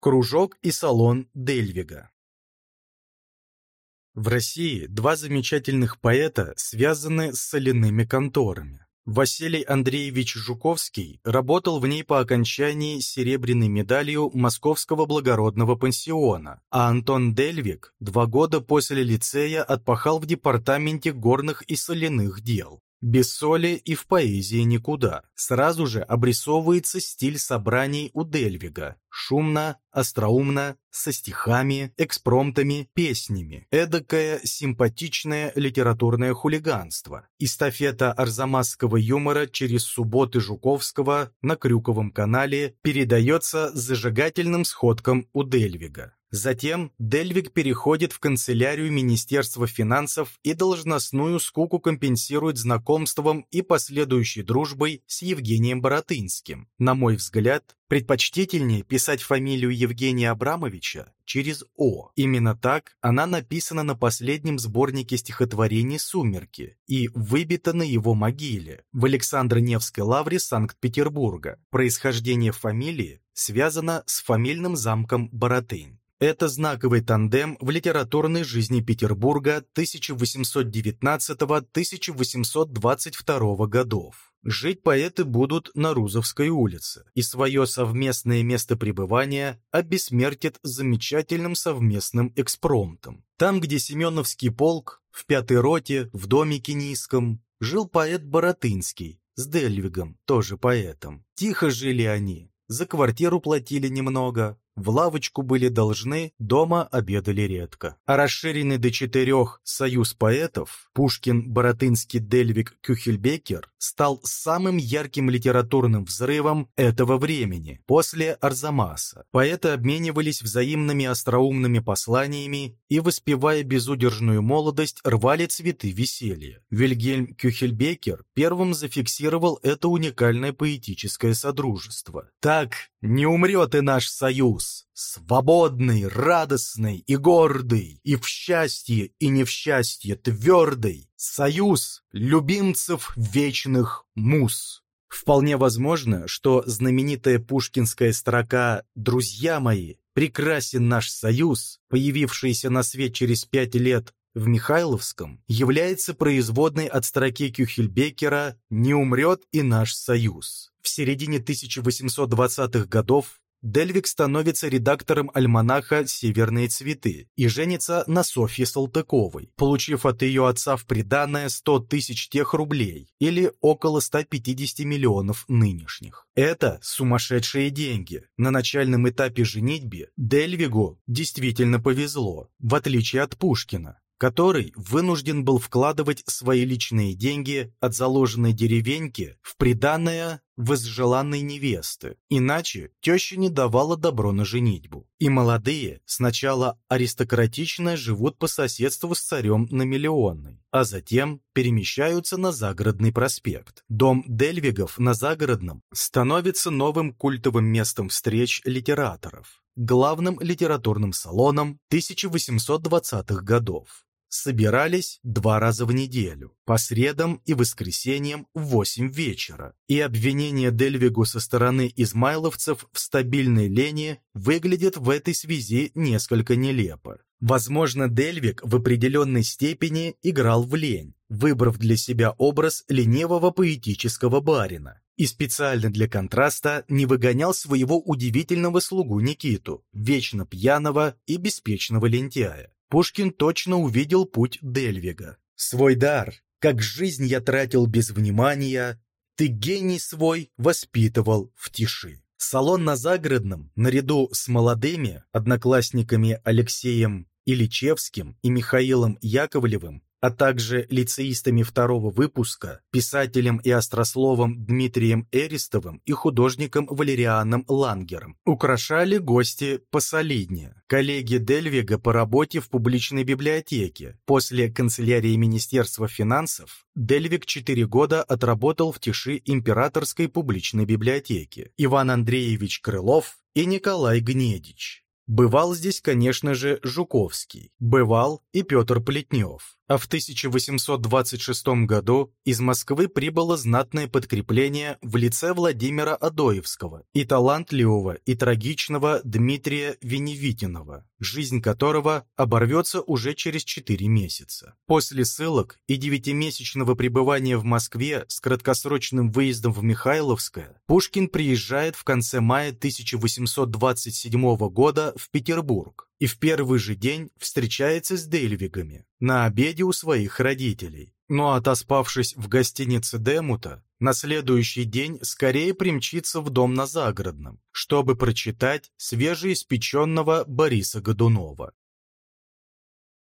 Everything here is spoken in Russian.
Кружок и салон Дельвига. В России два замечательных поэта связаны с соляными конторами. Василий Андреевич Жуковский работал в ней по окончании серебряной медалью Московского благородного пансиона, а Антон Дельвик два года после лицея отпахал в департаменте горных и соляных дел. Без соли и в поэзии никуда. Сразу же обрисовывается стиль собраний у Дельвига. Шумно, остроумно, со стихами, экспромтами, песнями. Эдакое симпатичное литературное хулиганство. Эстафета арзамасского юмора через субботы Жуковского на Крюковом канале передается зажигательным сходкам у Дельвига. Затем Дельвик переходит в канцелярию Министерства финансов и должностную скуку компенсирует знакомством и последующей дружбой с Евгением Боротынским. На мой взгляд, предпочтительнее писать фамилию Евгения Абрамовича через «О». Именно так она написана на последнем сборнике стихотворений «Сумерки» и выбита на его могиле в Александро-Невской лавре Санкт-Петербурга. Происхождение фамилии связано с фамильным замком Боротынь. Это знаковый тандем в литературной жизни Петербурга 1819-1822 годов. Жить поэты будут на Рузовской улице, и свое совместное место пребывания обессмертит замечательным совместным экспромтом. Там, где Семеновский полк, в пятой роте, в домике низком, жил поэт Боротынский, с Дельвигом, тоже поэтом. Тихо жили они, за квартиру платили немного, в лавочку были должны, дома обедали редко. А расширенный до четырех союз поэтов Пушкин, Боротынский, Дельвик, Кюхельбекер стал самым ярким литературным взрывом этого времени, после Арзамаса. Поэты обменивались взаимными остроумными посланиями и, воспевая безудержную молодость, рвали цветы веселья. Вильгельм Кюхельбекер первым зафиксировал это уникальное поэтическое содружество. «Так не умрет и наш союз, свободный, радостный и гордый, и в счастье, и не в счастье твердый, союз любимцев вечных мус. Вполне возможно, что знаменитая пушкинская строка «Друзья мои, прекрасен наш союз», появившаяся на свет через пять лет в Михайловском, является производной от строки Кюхельбекера «Не умрет и наш союз». В середине 1820-х годов Дельвик становится редактором альманаха «Северные цветы» и женится на Софье Салтыковой, получив от ее отца в приданное 100 тысяч тех рублей, или около 150 миллионов нынешних. Это сумасшедшие деньги. На начальном этапе женитьбе Дельвигу действительно повезло, в отличие от Пушкина который вынужден был вкладывать свои личные деньги от заложенной деревеньки в приданное возжеланной невесты, иначе теща не давала добро на женитьбу. И молодые сначала аристократично живут по соседству с царем на Миллионной, а затем перемещаются на Загородный проспект. Дом Дельвигов на Загородном становится новым культовым местом встреч литераторов главным литературным салоном 1820-х годов. Собирались два раза в неделю, по средам и воскресеньям в 8 вечера, и обвинение Дельвигу со стороны измайловцев в стабильной лени выглядит в этой связи несколько нелепо. Возможно, Дельвиг в определенной степени играл в лень, выбрав для себя образ ленивого поэтического барина, и специально для контраста не выгонял своего удивительного слугу Никиту, вечно пьяного и беспечного лентяя. Пушкин точно увидел путь Дельвига. «Свой дар, как жизнь я тратил без внимания, ты гений свой воспитывал в тиши». Салон на Загородном, наряду с молодыми одноклассниками Алексеем Ильичевским и Михаилом Яковлевым, а также лицеистами второго выпуска, писателем и острословом Дмитрием Эристовым и художником Валерианом Лангером. Украшали гости посолиднее. Коллеги Дельвига по работе в публичной библиотеке. После канцелярии Министерства финансов Дельвиг четыре года отработал в тиши Императорской публичной библиотеки. Иван Андреевич Крылов и Николай Гнедич. Бывал здесь, конечно же, Жуковский. Бывал и Петр Плетнев. А в 1826 году из Москвы прибыло знатное подкрепление в лице Владимира Адоевского и талантливого и трагичного Дмитрия Веневитинова, жизнь которого оборвется уже через 4 месяца. После ссылок и девятимесячного пребывания в Москве с краткосрочным выездом в Михайловское, Пушкин приезжает в конце мая 1827 года в Петербург и в первый же день встречается с Дельвигами на обеде у своих родителей. Но отоспавшись в гостинице Демута, на следующий день скорее примчится в дом на Загородном, чтобы прочитать свежеиспеченного Бориса Годунова.